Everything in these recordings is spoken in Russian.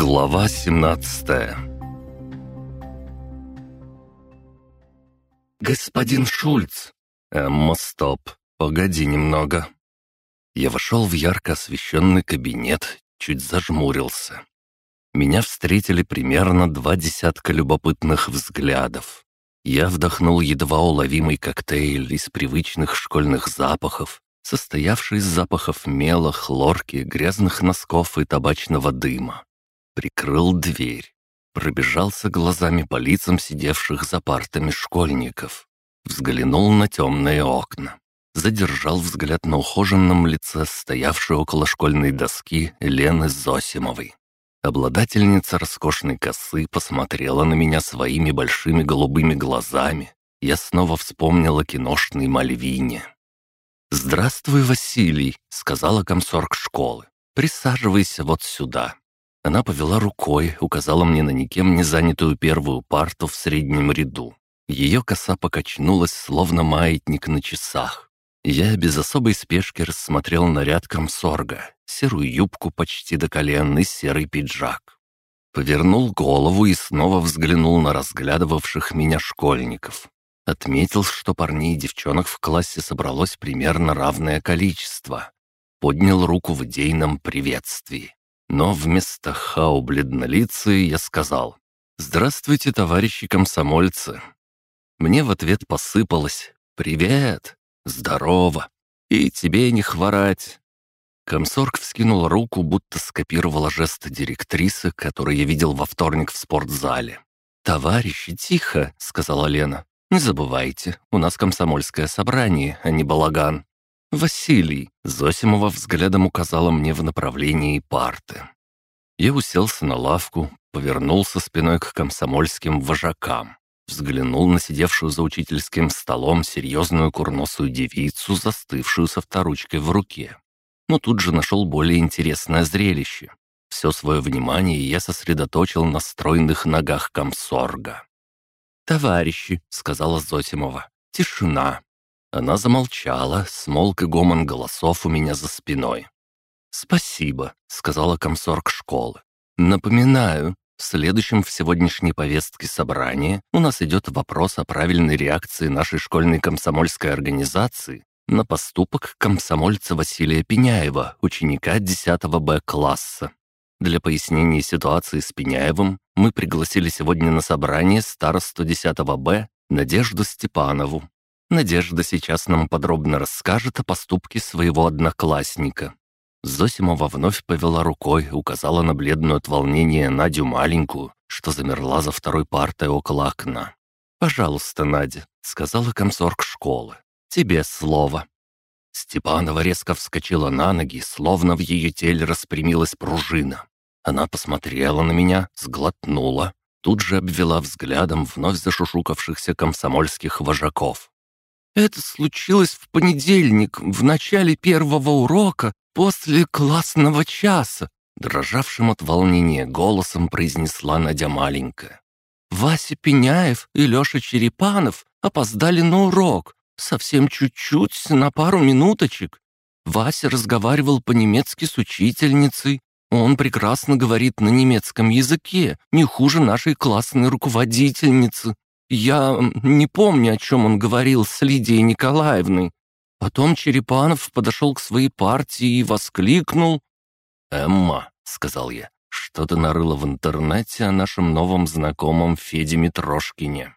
Глава 17 «Господин Шульц!» «Эмма, стоп, погоди немного». Я вошел в ярко освещенный кабинет, чуть зажмурился. Меня встретили примерно два десятка любопытных взглядов. Я вдохнул едва уловимый коктейль из привычных школьных запахов, состоявший из запахов мела, хлорки, грязных носков и табачного дыма. Прикрыл дверь. Пробежался глазами по лицам сидевших за партами школьников. Взглянул на темные окна. Задержал взгляд на ухоженном лице, стоявшей около школьной доски Лены Зосимовой. Обладательница роскошной косы посмотрела на меня своими большими голубыми глазами. Я снова вспомнила киношной Мальвине. «Здравствуй, Василий», — сказала комсорг школы. «Присаживайся вот сюда». Она повела рукой, указала мне на никем не занятую первую парту в среднем ряду. Ее коса покачнулась, словно маятник на часах. Я без особой спешки рассмотрел наряд комсорга, серую юбку почти до колен и серый пиджак. Повернул голову и снова взглянул на разглядывавших меня школьников. Отметил, что парней и девчонок в классе собралось примерно равное количество. Поднял руку в идейном приветствии. Но вместо хау бледнолицы я сказал «Здравствуйте, товарищи комсомольцы». Мне в ответ посыпалось «Привет! Здорово! И тебе не хворать!» Комсорг вскинул руку, будто скопировала жест директрисы, который я видел во вторник в спортзале. «Товарищи, тихо!» — сказала Лена. «Не забывайте, у нас комсомольское собрание, а не балаган». «Василий!» — Зосимова взглядом указала мне в направлении парты. Я уселся на лавку, повернулся спиной к комсомольским вожакам, взглянул на сидевшую за учительским столом серьезную курносую девицу, застывшую со вторучкой в руке. Но тут же нашел более интересное зрелище. Все свое внимание я сосредоточил на стройных ногах комсорга. «Товарищи», — сказала Зосимова, — «тишина». Она замолчала, смолк и гомон голосов у меня за спиной. «Спасибо», — сказала комсорг школы. «Напоминаю, в следующем в сегодняшней повестке собрания у нас идет вопрос о правильной реакции нашей школьной комсомольской организации на поступок комсомольца Василия Пеняева, ученика 10 Б-класса. Для пояснения ситуации с Пеняевым мы пригласили сегодня на собрание старосту 10 Б Надежду Степанову. Надежда сейчас нам подробно расскажет о поступке своего одноклассника. Зосимова вновь повела рукой, указала на бледную от волнения Надю маленькую, что замерла за второй партой около окна. «Пожалуйста, Надя», — сказала комсорг школы. «Тебе слово». Степанова резко вскочила на ноги, словно в ее теле распрямилась пружина. Она посмотрела на меня, сглотнула, тут же обвела взглядом вновь зашушукавшихся комсомольских вожаков. «Это случилось в понедельник, в начале первого урока, после классного часа», дрожавшим от волнения голосом произнесла Надя маленькая. «Вася Пеняев и Леша Черепанов опоздали на урок, совсем чуть-чуть, на пару минуточек. Вася разговаривал по-немецки с учительницей, он прекрасно говорит на немецком языке, не хуже нашей классной руководительницы. Я не помню, о чем он говорил с Лидией Николаевной. Потом Черепанов подошел к своей партии и воскликнул. «Эмма», — сказал я, — «что-то нарыло в интернете о нашем новом знакомом Феде Митрошкине».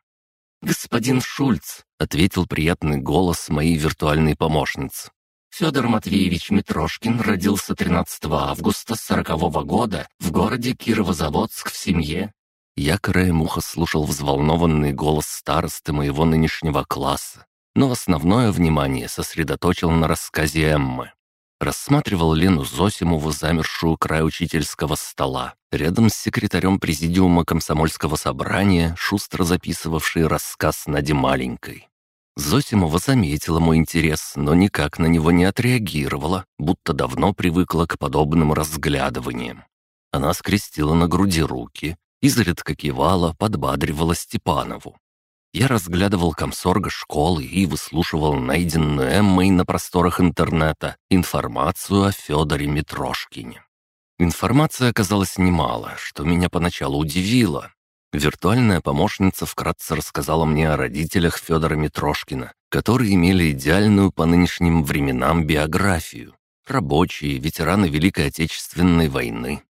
«Господин Шульц», — ответил приятный голос моей виртуальной помощницы. Федор Матвеевич Митрошкин родился 13 августа 40 -го года в городе Кировозаводск в семье. Я краем уха слушал взволнованный голос старосты моего нынешнего класса, но основное внимание сосредоточил на рассказе Эммы. Рассматривал Лену Зосимову, замершую край учительского стола, рядом с секретарем президиума комсомольского собрания, шустро записывавший рассказ Нади Маленькой. Зосимова заметила мой интерес, но никак на него не отреагировала, будто давно привыкла к подобным разглядываниям. Она скрестила на груди руки, изредка кивала, подбадривала Степанову. Я разглядывал комсорга школы и выслушивал найденную Эммой на просторах интернета информацию о Федоре Митрошкине. Информации оказалось немало, что меня поначалу удивило. Виртуальная помощница вкратце рассказала мне о родителях Федора Митрошкина, которые имели идеальную по нынешним временам биографию. Рабочие, ветераны Великой Отечественной войны.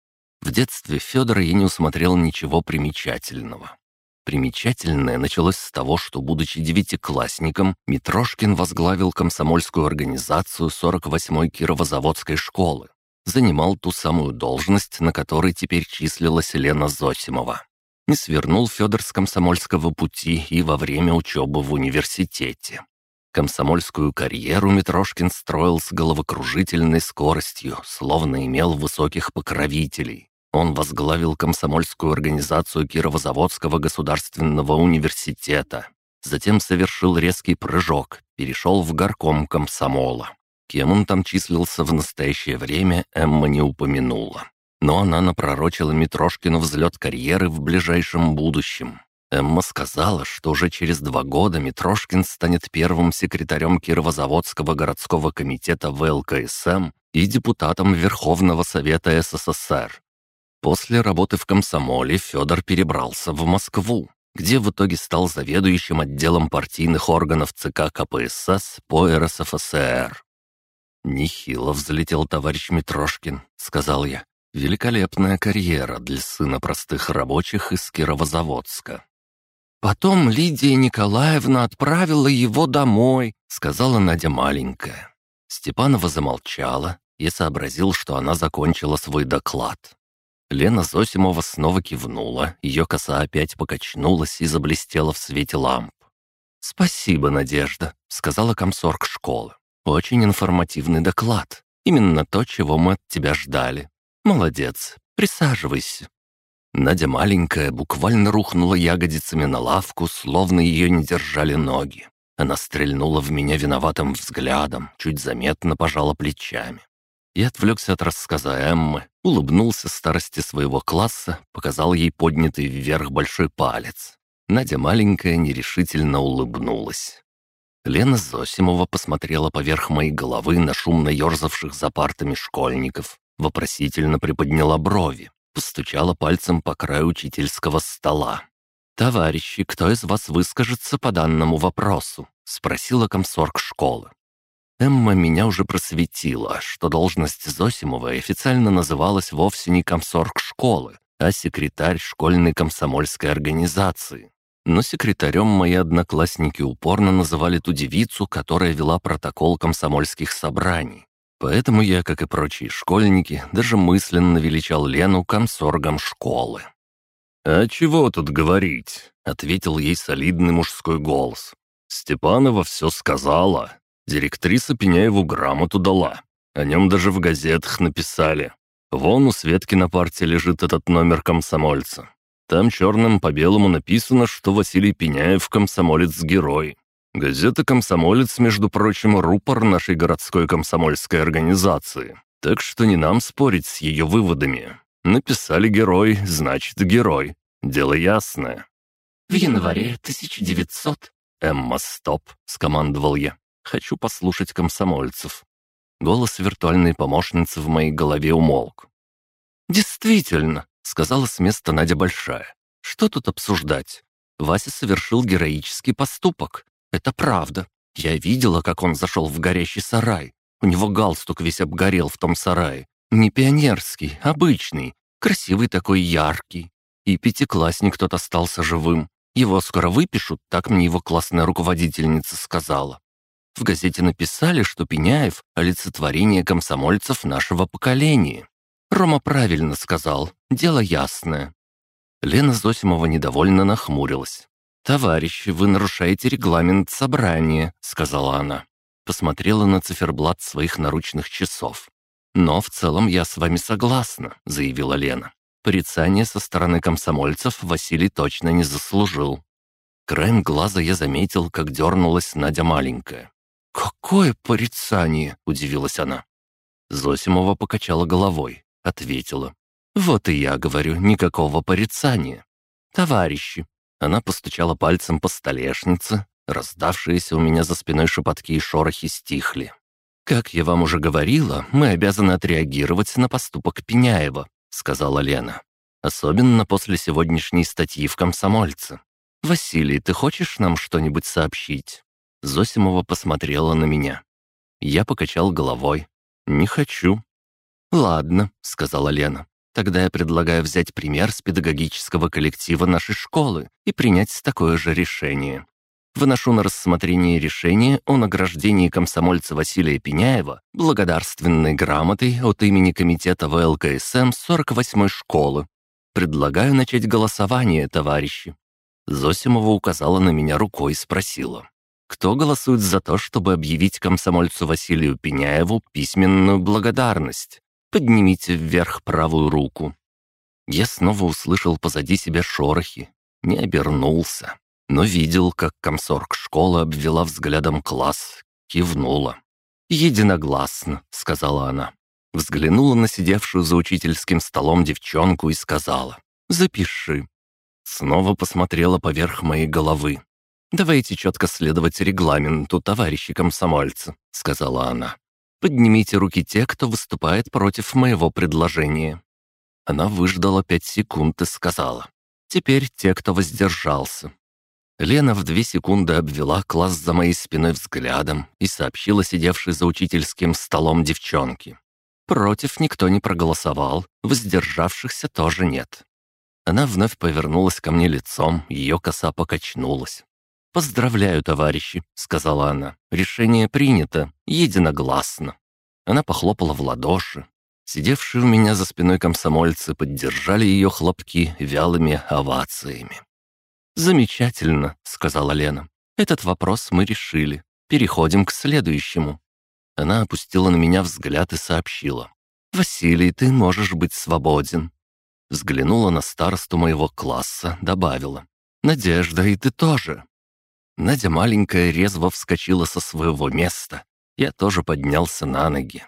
В детстве Федора я не усмотрел ничего примечательного. Примечательное началось с того, что, будучи девятиклассником, Митрошкин возглавил комсомольскую организацию 48-й Кировозаводской школы. Занимал ту самую должность, на которой теперь числилась Лена Зосимова не свернул Федор с комсомольского пути и во время учебы в университете. Комсомольскую карьеру Митрошкин строил с головокружительной скоростью, словно имел высоких покровителей. Он возглавил комсомольскую организацию Кировозаводского государственного университета. Затем совершил резкий прыжок, перешел в горком комсомола. Кем он там числился в настоящее время, Эмма не упомянула. Но она напророчила Митрошкину взлет карьеры в ближайшем будущем. Эмма сказала, что уже через два года Митрошкин станет первым секретарем Кировозаводского городского комитета ВЛКСМ и депутатом Верховного Совета СССР. После работы в комсомоле Федор перебрался в Москву, где в итоге стал заведующим отделом партийных органов ЦК КПСС по РСФСР. «Нехило взлетел товарищ Митрошкин», — сказал я. Великолепная карьера для сына простых рабочих из Кировозаводска. «Потом Лидия Николаевна отправила его домой», — сказала Надя маленькая. Степанова замолчала и сообразил, что она закончила свой доклад. Лена Зосимова снова кивнула, ее коса опять покачнулась и заблестела в свете ламп. «Спасибо, Надежда», — сказала комсорг школы. «Очень информативный доклад. Именно то, чего мы от тебя ждали. «Молодец, присаживайся». Надя маленькая буквально рухнула ягодицами на лавку, словно ее не держали ноги. Она стрельнула в меня виноватым взглядом, чуть заметно пожала плечами. Я отвлекся от рассказа Эммы, улыбнулся старости своего класса, показал ей поднятый вверх большой палец. Надя маленькая нерешительно улыбнулась. Лена Зосимова посмотрела поверх моей головы на шумно ерзавших за партами школьников, Вопросительно приподняла брови, постучала пальцем по краю учительского стола. «Товарищи, кто из вас выскажется по данному вопросу?» — спросила комсорг школы. Эмма меня уже просветила, что должность Зосимовой официально называлась вовсе не комсорг школы, а секретарь школьной комсомольской организации. Но секретарем мои одноклассники упорно называли ту девицу, которая вела протокол комсомольских собраний. Поэтому я, как и прочие школьники, даже мысленно величал Лену комсоргом школы. «А чего тут говорить?» — ответил ей солидный мужской голос. «Степанова все сказала. Директриса Пеняеву грамоту дала. О нем даже в газетах написали. Вон у Светки на парте лежит этот номер комсомольца. Там черным по белому написано, что Василий Пеняев комсомолец-герой. Газета «Комсомолец», между прочим, рупор нашей городской комсомольской организации. Так что не нам спорить с ее выводами. Написали «герой», значит «герой». Дело ясное. В январе 1900... «Эмма, стоп!» — скомандовал я. «Хочу послушать комсомольцев». Голос виртуальной помощницы в моей голове умолк. «Действительно», — сказала с места Надя Большая. «Что тут обсуждать? Вася совершил героический поступок. Это правда. Я видела, как он зашел в горящий сарай. У него галстук весь обгорел в том сарае. Не пионерский, обычный. Красивый такой, яркий. И пятиклассник тот остался живым. Его скоро выпишут, так мне его классная руководительница сказала. В газете написали, что Пеняев — олицетворение комсомольцев нашего поколения. Рома правильно сказал, дело ясное. Лена Зосимова недовольно нахмурилась. «Товарищи, вы нарушаете регламент собрания», — сказала она. Посмотрела на циферблат своих наручных часов. «Но в целом я с вами согласна», — заявила Лена. Порицание со стороны комсомольцев Василий точно не заслужил. Краем глаза я заметил, как дернулась Надя маленькая. «Какое порицание?» — удивилась она. Зосимова покачала головой, ответила. «Вот и я говорю, никакого порицания. Товарищи, она постучала пальцем по столешнице, раздавшиеся у меня за спиной шепотки и шорохи стихли. «Как я вам уже говорила, мы обязаны отреагировать на поступок Пеняева», — сказала Лена. «Особенно после сегодняшней статьи в «Комсомольце». «Василий, ты хочешь нам что-нибудь сообщить?» Зосимова посмотрела на меня. Я покачал головой. «Не хочу». «Ладно», — сказала Лена. «Тогда я предлагаю взять пример с педагогического коллектива нашей школы и принять такое же решение. Выношу на рассмотрение решение о награждении комсомольца Василия Пеняева благодарственной грамотой от имени комитета ВЛКСМ 48-й школы. Предлагаю начать голосование, товарищи». Зосимова указала на меня рукой и спросила. «Кто голосует за то, чтобы объявить комсомольцу Василию Пеняеву письменную благодарность? Поднимите вверх правую руку». Я снова услышал позади себя шорохи, не обернулся, но видел, как комсорг школы обвела взглядом класс, кивнула. «Единогласно», — сказала она. Взглянула на сидевшую за учительским столом девчонку и сказала «Запиши». Снова посмотрела поверх моей головы. «Давайте четко следовать регламенту, товарищи комсомольцы», — сказала она. «Поднимите руки те, кто выступает против моего предложения». Она выждала пять секунд и сказала. «Теперь те, кто воздержался». Лена в две секунды обвела класс за моей спиной взглядом и сообщила сидевшей за учительским столом девчонке. Против никто не проголосовал, воздержавшихся тоже нет. Она вновь повернулась ко мне лицом, ее коса покачнулась. «Поздравляю, товарищи», — сказала она. «Решение принято, единогласно». Она похлопала в ладоши. Сидевшие у меня за спиной комсомольцы поддержали ее хлопки вялыми овациями. «Замечательно», — сказала Лена. «Этот вопрос мы решили. Переходим к следующему». Она опустила на меня взгляд и сообщила. «Василий, ты можешь быть свободен». Взглянула на старосту моего класса, добавила. «Надежда, и ты тоже». Надя маленькая резво вскочила со своего места. Я тоже поднялся на ноги.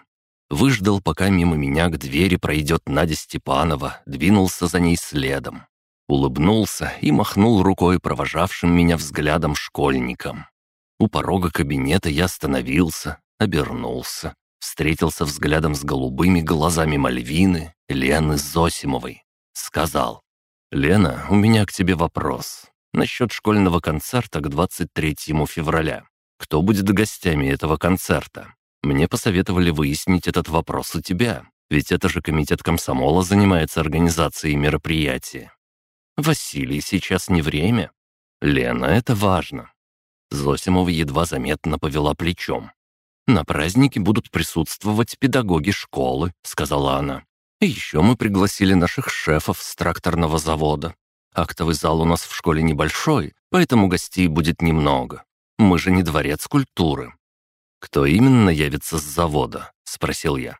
Выждал, пока мимо меня к двери пройдет Надя Степанова, двинулся за ней следом. Улыбнулся и махнул рукой провожавшим меня взглядом школьникам. У порога кабинета я остановился, обернулся, встретился взглядом с голубыми глазами Мальвины, Лены Зосимовой. Сказал, «Лена, у меня к тебе вопрос. Насчет школьного концерта к 23 февраля. Кто будет гостями этого концерта? Мне посоветовали выяснить этот вопрос у тебя, ведь это же комитет комсомола занимается организацией мероприятия. Василий, сейчас не время. Лена, это важно. Зосимова едва заметно повела плечом. «На празднике будут присутствовать педагоги школы», — сказала она. «И еще мы пригласили наших шефов с тракторного завода. Актовый зал у нас в школе небольшой, поэтому гостей будет немного. Мы же не дворец культуры». «Кто именно явится с завода?» — спросил я.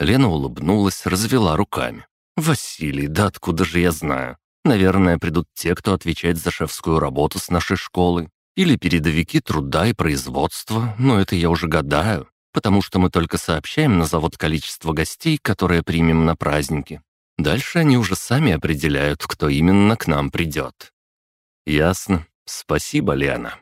Лена улыбнулась, развела руками. «Василий, да откуда же я знаю? Наверное, придут те, кто отвечает за шефскую работу с нашей школы. Или передовики труда и производства, но это я уже гадаю, потому что мы только сообщаем на завод количество гостей, которые примем на праздники. Дальше они уже сами определяют, кто именно к нам придет. Ясно. Спасибо, Лена.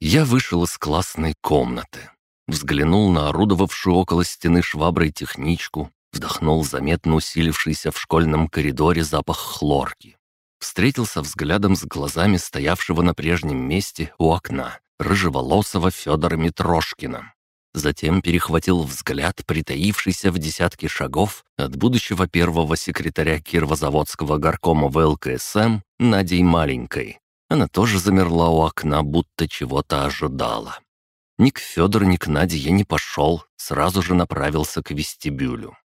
Я вышел из классной комнаты. Взглянул на орудовавшую около стены шваброй техничку, вдохнул заметно усилившийся в школьном коридоре запах хлорки встретился взглядом с глазами стоявшего на прежнем месте у окна рыжеволосого Федора Митрошкина. Затем перехватил взгляд, притаившийся в десятке шагов от будущего первого секретаря Кировозаводского горкома ВЛКСМ Надей Маленькой. Она тоже замерла у окна, будто чего-то ожидала. Ни к Федору, ни к Наде я не пошел, сразу же направился к вестибюлю.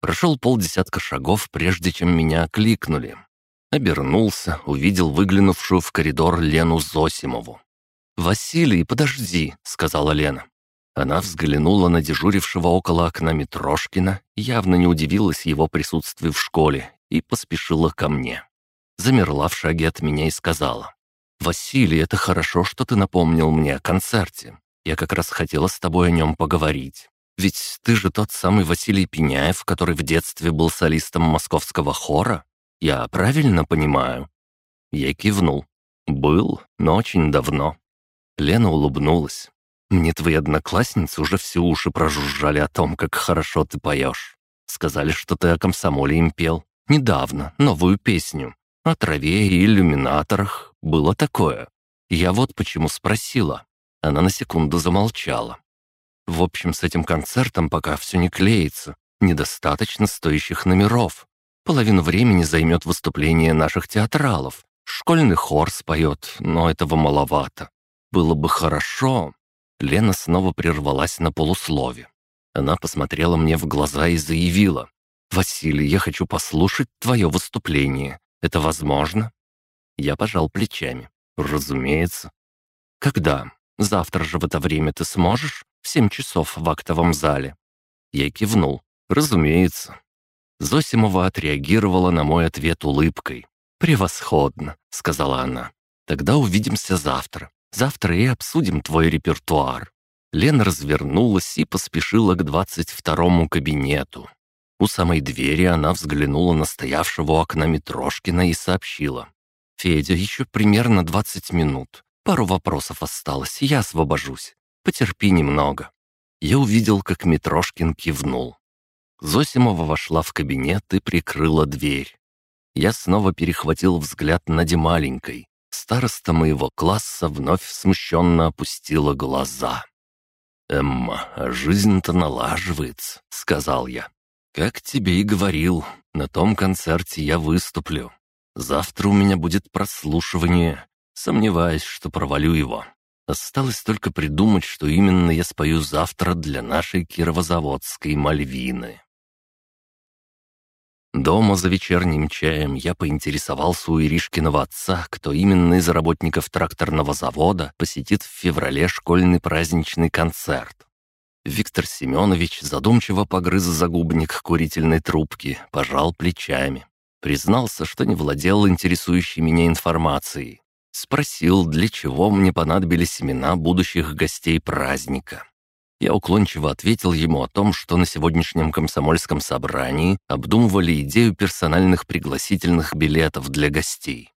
Прошел полдесятка шагов, прежде чем меня окликнули. Обернулся, увидел выглянувшую в коридор Лену Зосимову. «Василий, подожди», — сказала Лена. Она взглянула на дежурившего около окна Митрошкина, явно не удивилась его присутствию в школе и поспешила ко мне. Замерла в шаге от меня и сказала. «Василий, это хорошо, что ты напомнил мне о концерте. Я как раз хотела с тобой о нем поговорить. Ведь ты же тот самый Василий Пеняев, который в детстве был солистом московского хора. Я правильно понимаю?» Я кивнул. «Был, но очень давно». Лена улыбнулась. Мне твои одноклассницы уже все уши прожужжали о том, как хорошо ты поешь. Сказали, что ты о комсомоле им пел. Недавно, новую песню. О траве и иллюминаторах. Было такое. Я вот почему спросила. Она на секунду замолчала. В общем, с этим концертом пока все не клеится. Недостаточно стоящих номеров. Половину времени займет выступление наших театралов. Школьный хор споет, но этого маловато. Было бы хорошо. Лена снова прервалась на полуслове. Она посмотрела мне в глаза и заявила. «Василий, я хочу послушать твое выступление. Это возможно?» Я пожал плечами. «Разумеется». «Когда? Завтра же в это время ты сможешь? В семь часов в актовом зале». Я кивнул. «Разумеется». Зосимова отреагировала на мой ответ улыбкой. «Превосходно», — сказала она. «Тогда увидимся завтра. Завтра и обсудим твой репертуар». Лена развернулась и поспешила к двадцать второму кабинету. У самой двери она взглянула на стоявшего у окна Митрошкина и сообщила. «Федя, еще примерно двадцать минут. Пару вопросов осталось, я освобожусь. Потерпи немного». Я увидел, как Митрошкин кивнул. Зосимова вошла в кабинет и прикрыла дверь. Я снова перехватил взгляд Нади маленькой. Староста моего класса вновь смущенно опустила глаза. «Эмма, жизнь-то налаживается», — сказал я. «Как тебе и говорил, на том концерте я выступлю. Завтра у меня будет прослушивание. Сомневаюсь, что провалю его. Осталось только придумать, что именно я спою завтра для нашей кировозаводской Мальвины». Дома за вечерним чаем я поинтересовался у Иришкиного отца, кто именно из работников тракторного завода посетит в феврале школьный праздничный концерт. Виктор Семенович задумчиво погрыз загубник курительной трубки, пожал плечами. Признался, что не владел интересующей меня информацией. Спросил, для чего мне понадобились имена будущих гостей праздника. Я уклончиво ответил ему о том, что на сегодняшнем комсомольском собрании обдумывали идею персональных пригласительных билетов для гостей.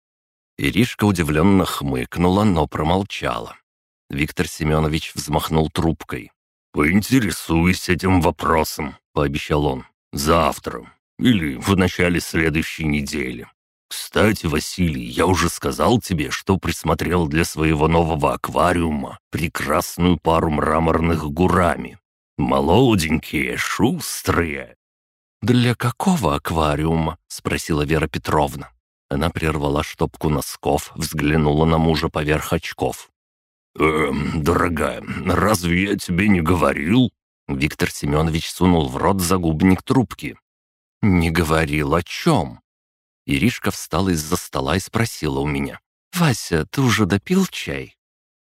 Иришка удивленно хмыкнула, но промолчала. Виктор Семенович взмахнул трубкой. «Поинтересуюсь этим вопросом», — пообещал он. «Завтра или в начале следующей недели. Кстати, Василий, я уже сказал тебе, что присмотрел для своего нового аквариума прекрасную пару мраморных гурами. Молоденькие, шустрые». «Для какого аквариума?» — спросила Вера Петровна. Она прервала штопку носков, взглянула на мужа поверх очков. «Эм, дорогая, разве я тебе не говорил?» Виктор Семенович сунул в рот загубник трубки. «Не говорил о чем?» Иришка встала из-за стола и спросила у меня. «Вася, ты уже допил чай?»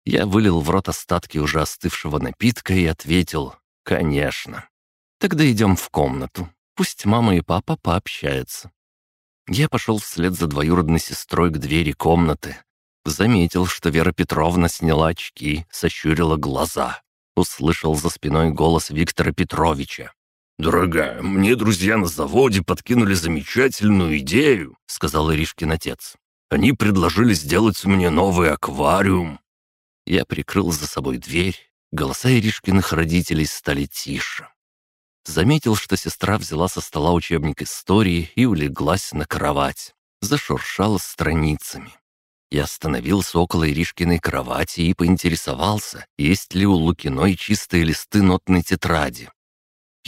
Я вылил в рот остатки уже остывшего напитка и ответил «Конечно». «Тогда идем в комнату. Пусть мама и папа пообщаются». Я пошел вслед за двоюродной сестрой к двери комнаты, Заметил, что Вера Петровна сняла очки, сощурила глаза. Услышал за спиной голос Виктора Петровича. «Дорогая, мне друзья на заводе подкинули замечательную идею», — сказал Иришкин отец. «Они предложили сделать мне новый аквариум». Я прикрыл за собой дверь. Голоса Иришкиных родителей стали тише. Заметил, что сестра взяла со стола учебник истории и улеглась на кровать. Зашуршала страницами. Я остановился около Иришкиной кровати и поинтересовался, есть ли у Лукиной чистые листы нотной тетради.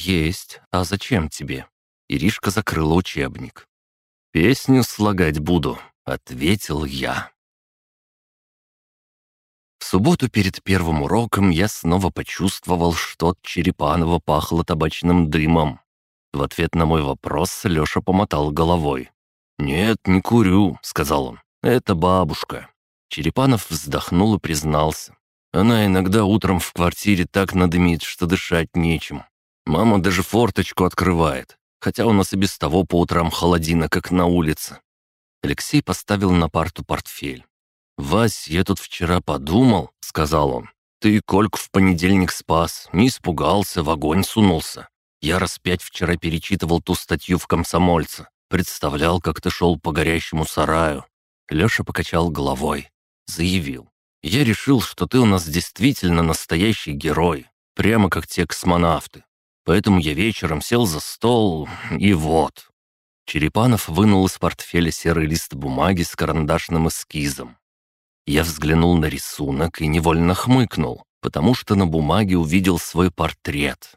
«Есть. А зачем тебе?» Иришка закрыла учебник. «Песню слагать буду», — ответил я. В субботу перед первым уроком я снова почувствовал, что от Черепанова пахло табачным дымом. В ответ на мой вопрос Леша помотал головой. «Нет, не курю», — сказал он. «Это бабушка». Черепанов вздохнул и признался. «Она иногда утром в квартире так надымит, что дышать нечем. Мама даже форточку открывает, хотя у нас и без того по утрам холодина, как на улице». Алексей поставил на парту портфель. «Вась, я тут вчера подумал», — сказал он. «Ты Кольку в понедельник спас, не испугался, в огонь сунулся. Я раз пять вчера перечитывал ту статью в «Комсомольце». Представлял, как ты шел по горящему сараю. Леша покачал головой, заявил. Я решил, что ты у нас действительно настоящий герой, прямо как те космонавты. Поэтому я вечером сел за стол, и вот». Черепанов вынул из портфеля серый лист бумаги с карандашным эскизом. Я взглянул на рисунок и невольно хмыкнул, потому что на бумаге увидел свой портрет.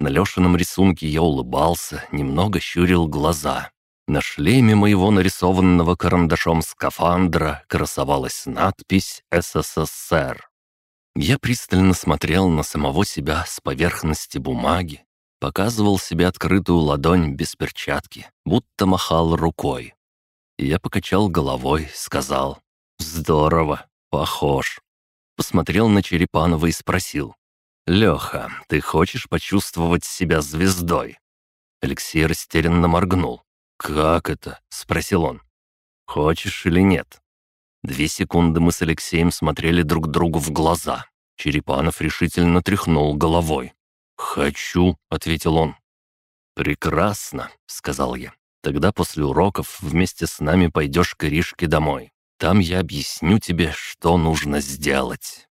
На Лешином рисунке я улыбался, немного щурил глаза. На шлеме моего нарисованного карандашом скафандра красовалась надпись «СССР». Я пристально смотрел на самого себя с поверхности бумаги, показывал себе открытую ладонь без перчатки, будто махал рукой. Я покачал головой, сказал «Здорово, похож». Посмотрел на Черепанова и спросил «Леха, ты хочешь почувствовать себя звездой?» Алексей растерянно моргнул. «Как это?» — спросил он. «Хочешь или нет?» Две секунды мы с Алексеем смотрели друг другу в глаза. Черепанов решительно тряхнул головой. «Хочу», — ответил он. «Прекрасно», — сказал я. «Тогда после уроков вместе с нами пойдешь к Иришке домой. Там я объясню тебе, что нужно сделать».